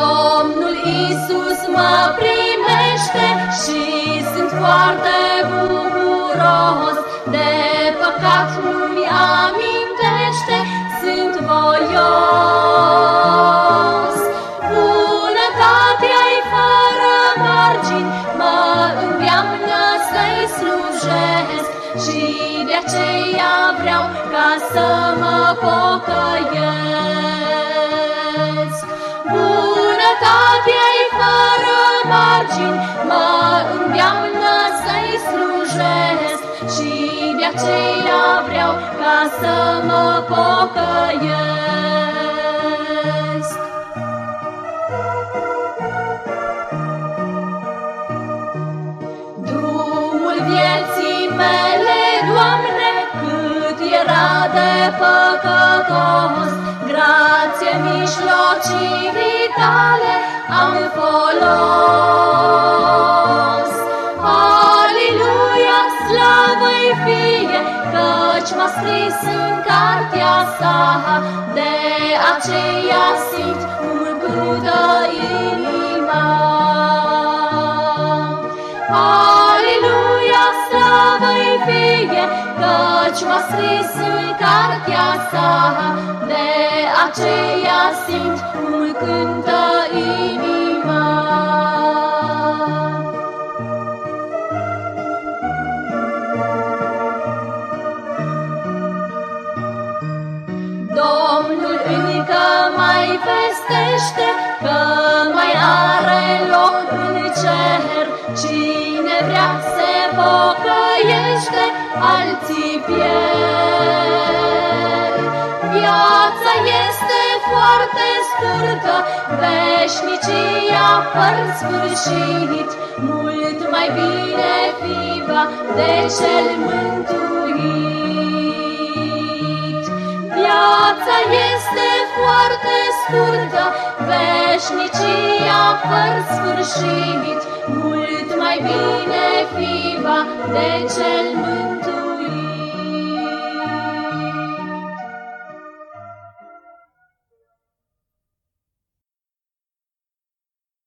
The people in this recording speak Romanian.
Domnul Isus mă primește și sunt foarte bucuros, de păcat nu-mi amintește, sunt voios. Bunătatea-i fără margini, mă îndeamnă să-i slujesc și de aceea vreau ca să mă pocăiesc. Margini, mă îndeamnă să-i slujesc și de aceea vreau ca să mă pocăiesc. Drumul vieții mele, Doamne, cât era de păcătos, grație mijlocii tale am folos. Căci m-a scris în cartea sa, de aceea simt cum cântă inima. Aleluia, slavă-i fie, căci m-a scris în cartea sa, de aceea simt cum cântă vestește că mai are loc în cer. Cine vrea se pocăiește, alții pierd. Viața este foarte scurtă, veșnicia fără sfârșit. Mult mai bine fi va de cel mântuit. Viața este foarte scurtă, veșnicia fără sfârșit. Mult mai bine fi va de cel mântuit.